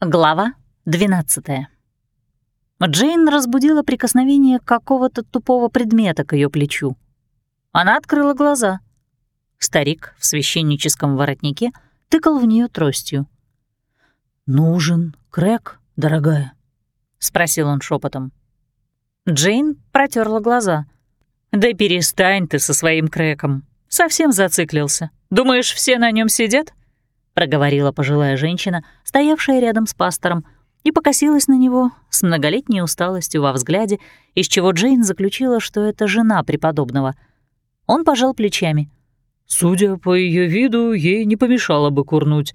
Глава 12 Джейн разбудила прикосновение какого-то тупого предмета к ее плечу. Она открыла глаза. Старик в священническом воротнике тыкал в нее тростью. «Нужен крэк, дорогая?» — спросил он шепотом. Джейн протерла глаза. «Да перестань ты со своим крэком. Совсем зациклился. Думаешь, все на нем сидят?» Проговорила пожилая женщина, стоявшая рядом с пастором, и покосилась на него с многолетней усталостью во взгляде, из чего Джейн заключила, что это жена преподобного. Он пожал плечами. «Судя по ее виду, ей не помешало бы курнуть.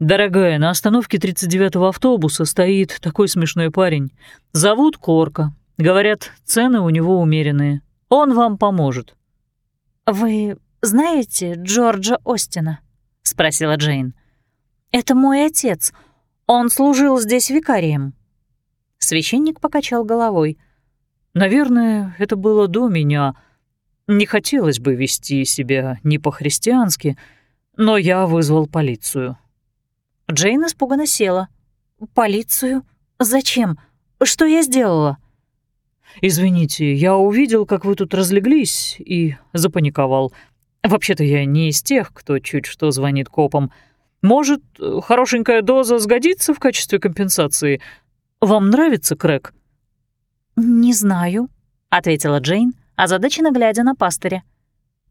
Дорогая, на остановке 39-го автобуса стоит такой смешной парень. Зовут Корка. Говорят, цены у него умеренные. Он вам поможет». «Вы знаете Джорджа Остина?» — спросила Джейн. «Это мой отец. Он служил здесь викарием». Священник покачал головой. «Наверное, это было до меня. Не хотелось бы вести себя не по-христиански, но я вызвал полицию». Джейн испуганно села. «Полицию? Зачем? Что я сделала?» «Извините, я увидел, как вы тут разлеглись, и запаниковал. Вообще-то я не из тех, кто чуть что звонит копам. Может, хорошенькая доза сгодится в качестве компенсации? Вам нравится крэк?» «Не знаю», — ответила Джейн, озадаченно глядя на пастыря.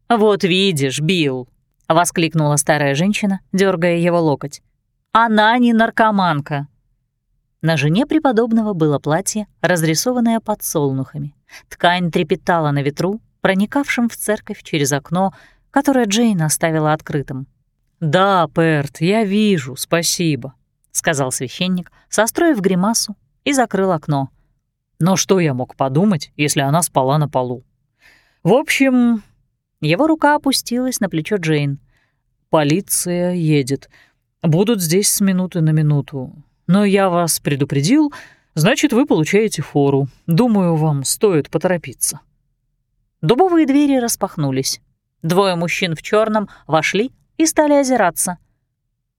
«Вот видишь, Билл», — воскликнула старая женщина, дергая его локоть. «Она не наркоманка». На жене преподобного было платье, разрисованное подсолнухами. Ткань трепетала на ветру, проникавшем в церковь через окно, которое Джейн оставила открытым. «Да, Перт, я вижу, спасибо», — сказал священник, состроив гримасу и закрыл окно. Но что я мог подумать, если она спала на полу? В общем, его рука опустилась на плечо Джейн. «Полиция едет. Будут здесь с минуты на минуту. Но я вас предупредил, значит, вы получаете фору. Думаю, вам стоит поторопиться». Дубовые двери распахнулись. Двое мужчин в черном вошли и стали озираться.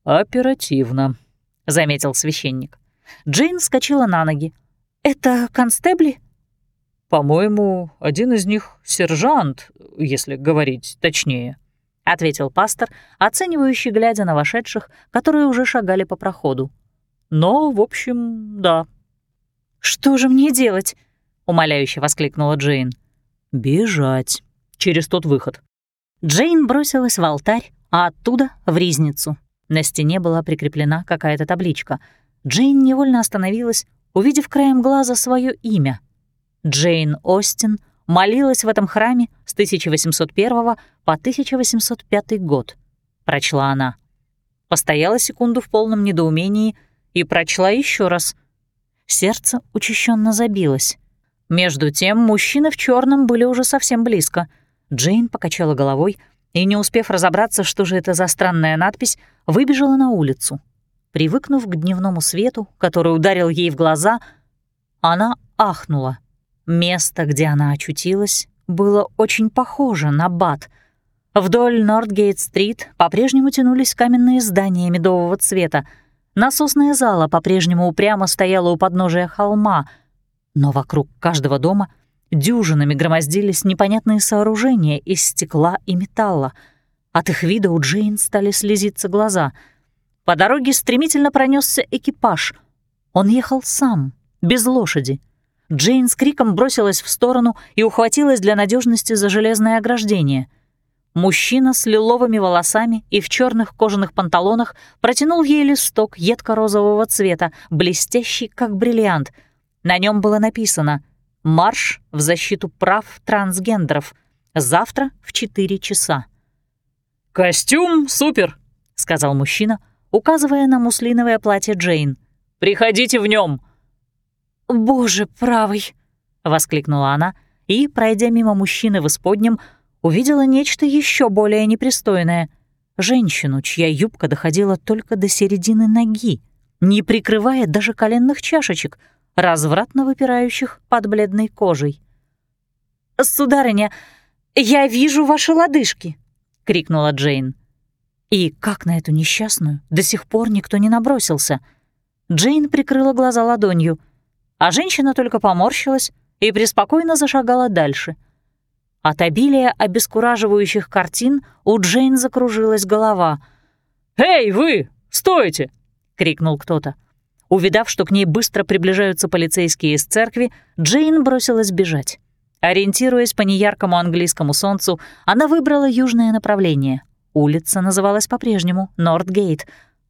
«Оперативно», — заметил священник. Джейн вскочила на ноги. «Это констебли?» «По-моему, один из них — сержант, если говорить точнее», — ответил пастор, оценивающий, глядя на вошедших, которые уже шагали по проходу. «Но, в общем, да». «Что же мне делать?» — умоляюще воскликнула Джейн. «Бежать. Через тот выход. Джейн бросилась в алтарь, а оттуда — в ризницу. На стене была прикреплена какая-то табличка. Джейн невольно остановилась, увидев краем глаза свое имя. Джейн Остин молилась в этом храме с 1801 по 1805 год, прочла она. Постояла секунду в полном недоумении и прочла еще раз. Сердце учащенно забилось. Между тем мужчины в черном были уже совсем близко — Джейн покачала головой и, не успев разобраться, что же это за странная надпись, выбежала на улицу. Привыкнув к дневному свету, который ударил ей в глаза, она ахнула. Место, где она очутилась, было очень похоже на Бат. Вдоль Нортгейт-стрит по-прежнему тянулись каменные здания медового цвета. Насосная зала по-прежнему упрямо стояла у подножия холма, но вокруг каждого дома Дюжинами громоздились непонятные сооружения из стекла и металла. От их вида у Джейн стали слезиться глаза. По дороге стремительно пронесся экипаж. Он ехал сам, без лошади. Джейн с криком бросилась в сторону и ухватилась для надежности за железное ограждение. Мужчина с лиловыми волосами и в черных кожаных панталонах протянул ей листок едко-розового цвета, блестящий, как бриллиант. На нем было написано Марш в защиту прав трансгендеров. Завтра в 4 часа. «Костюм супер!» — сказал мужчина, указывая на муслиновое платье Джейн. «Приходите в нем. «Боже правый!» — воскликнула она и, пройдя мимо мужчины в исподнем, увидела нечто еще более непристойное — женщину, чья юбка доходила только до середины ноги, не прикрывая даже коленных чашечек — развратно выпирающих под бледной кожей. «Сударыня, я вижу ваши лодыжки!» — крикнула Джейн. И как на эту несчастную до сих пор никто не набросился. Джейн прикрыла глаза ладонью, а женщина только поморщилась и преспокойно зашагала дальше. От обилия обескураживающих картин у Джейн закружилась голова. «Эй, вы! Стойте!» — крикнул кто-то. Увидав, что к ней быстро приближаются полицейские из церкви, Джейн бросилась бежать. Ориентируясь по неяркому английскому солнцу, она выбрала южное направление. Улица называлась по-прежнему Нортгейт,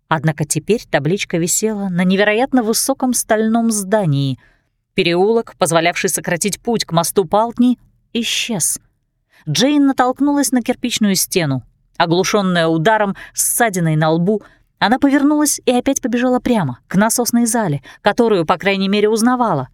однако теперь табличка висела на невероятно высоком стальном здании. Переулок, позволявший сократить путь к мосту Палтни, исчез. Джейн натолкнулась на кирпичную стену. Оглушенная ударом, ссадиной на лбу — она повернулась и опять побежала прямо, к насосной зале, которую, по крайней мере, узнавала.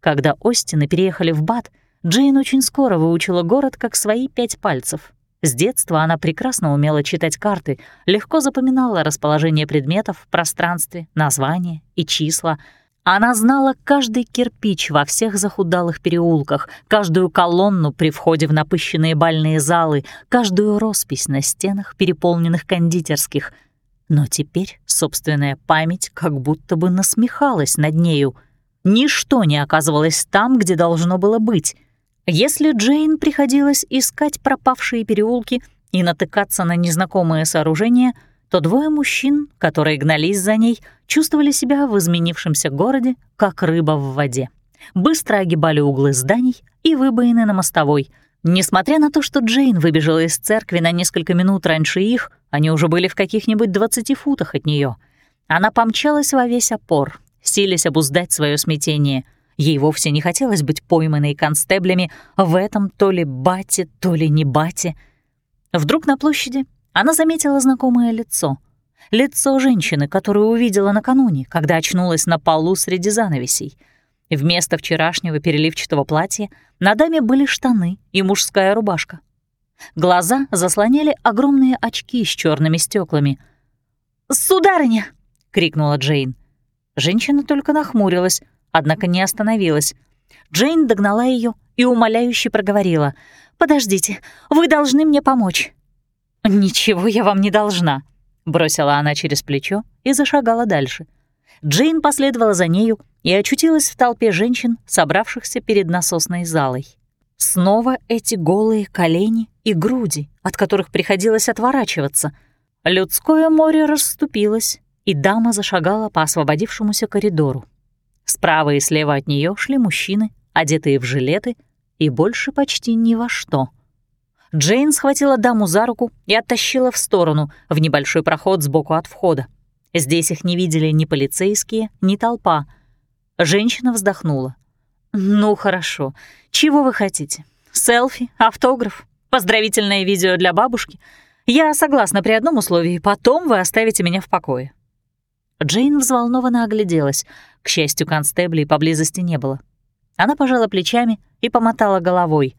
Когда Остины переехали в Бат, Джейн очень скоро выучила город как свои пять пальцев. С детства она прекрасно умела читать карты, легко запоминала расположение предметов в пространстве, названия и числа. Она знала каждый кирпич во всех захудалых переулках, каждую колонну при входе в напыщенные бальные залы, каждую роспись на стенах, переполненных кондитерских — но теперь собственная память как будто бы насмехалась над нею. Ничто не оказывалось там, где должно было быть. Если Джейн приходилось искать пропавшие переулки и натыкаться на незнакомые сооружения, то двое мужчин, которые гнались за ней, чувствовали себя в изменившемся городе, как рыба в воде. Быстро огибали углы зданий и выбоины на мостовой. Несмотря на то, что Джейн выбежала из церкви на несколько минут раньше их, они уже были в каких-нибудь двадцати футах от нее. Она помчалась во весь опор, силясь обуздать свое смятение. Ей вовсе не хотелось быть пойманной констеблями в этом то ли бате, то ли не бате. Вдруг на площади она заметила знакомое лицо. Лицо женщины, которую увидела накануне, когда очнулась на полу среди занавесей. Вместо вчерашнего переливчатого платья на даме были штаны и мужская рубашка. Глаза заслоняли огромные очки с черными стеклами. «Сударыня!» — крикнула Джейн. Женщина только нахмурилась, однако не остановилась. Джейн догнала ее и умоляюще проговорила. «Подождите, вы должны мне помочь». «Ничего я вам не должна», — бросила она через плечо и зашагала дальше. Джейн последовала за нею и очутилась в толпе женщин, собравшихся перед насосной залой. Снова эти голые колени и груди, от которых приходилось отворачиваться. Людское море расступилось, и дама зашагала по освободившемуся коридору. Справа и слева от нее шли мужчины, одетые в жилеты, и больше почти ни во что. Джейн схватила даму за руку и оттащила в сторону, в небольшой проход сбоку от входа. Здесь их не видели ни полицейские, ни толпа. Женщина вздохнула. «Ну, хорошо. Чего вы хотите? Селфи? Автограф? Поздравительное видео для бабушки? Я согласна при одном условии. Потом вы оставите меня в покое». Джейн взволнованно огляделась. К счастью, констеблей поблизости не было. Она пожала плечами и помотала головой.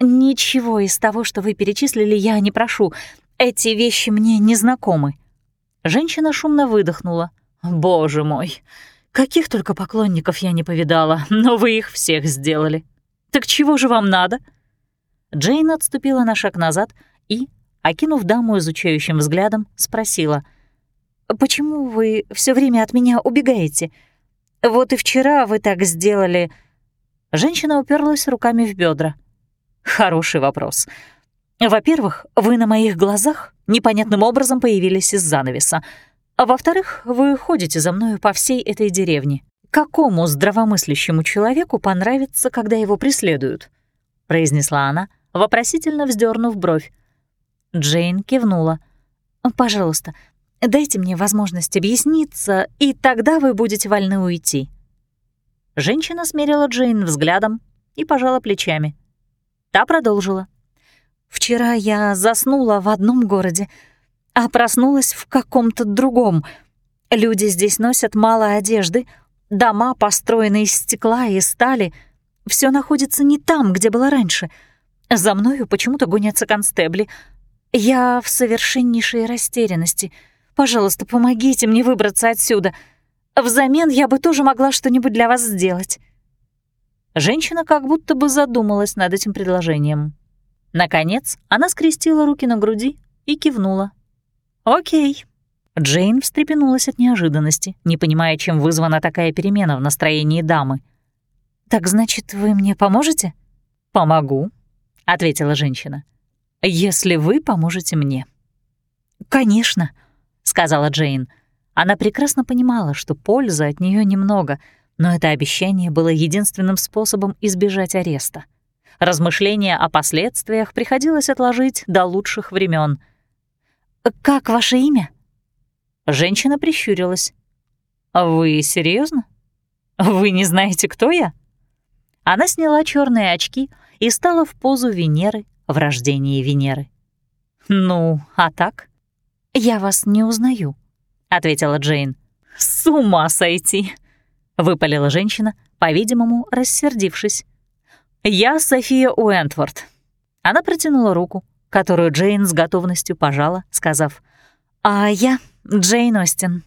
«Ничего из того, что вы перечислили, я не прошу. Эти вещи мне не знакомы». Женщина шумно выдохнула. «Боже мой, Каких только поклонников я не повидала, но вы их всех сделали. Так чего же вам надо?» Джейн отступила на шаг назад и, окинув даму изучающим взглядом, спросила. «Почему вы все время от меня убегаете? Вот и вчера вы так сделали...» Женщина уперлась руками в бедра. «Хороший вопрос. Во-первых, вы на моих глазах непонятным образом появились из занавеса. А во-вторых, вы ходите за мною по всей этой деревне. Какому здравомыслящему человеку понравится, когда его преследуют?» — произнесла она, вопросительно вздернув бровь. Джейн кивнула. «Пожалуйста, дайте мне возможность объясниться, и тогда вы будете вольны уйти». Женщина смерила Джейн взглядом и пожала плечами. Та продолжила. «Вчера я заснула в одном городе, а проснулась в каком-то другом. Люди здесь носят мало одежды, дома построены из стекла и стали. Все находится не там, где было раньше. За мною почему-то гонятся констебли. Я в совершеннейшей растерянности. Пожалуйста, помогите мне выбраться отсюда. Взамен я бы тоже могла что-нибудь для вас сделать». Женщина как будто бы задумалась над этим предложением. Наконец, она скрестила руки на груди и кивнула. «Окей». Джейн встрепенулась от неожиданности, не понимая, чем вызвана такая перемена в настроении дамы. «Так значит, вы мне поможете?» «Помогу», — ответила женщина. «Если вы поможете мне». «Конечно», — сказала Джейн. Она прекрасно понимала, что пользы от нее немного, но это обещание было единственным способом избежать ареста. Размышления о последствиях приходилось отложить до лучших времен. «Как ваше имя?» Женщина прищурилась. «Вы серьезно? Вы не знаете, кто я?» Она сняла черные очки и стала в позу Венеры в рождении Венеры. «Ну, а так?» «Я вас не узнаю», — ответила Джейн. «С ума сойти!» — выпалила женщина, по-видимому, рассердившись. «Я София Уэнтворд». Она протянула руку, которую Джейн с готовностью пожала, сказав, «А я Джейн Остин».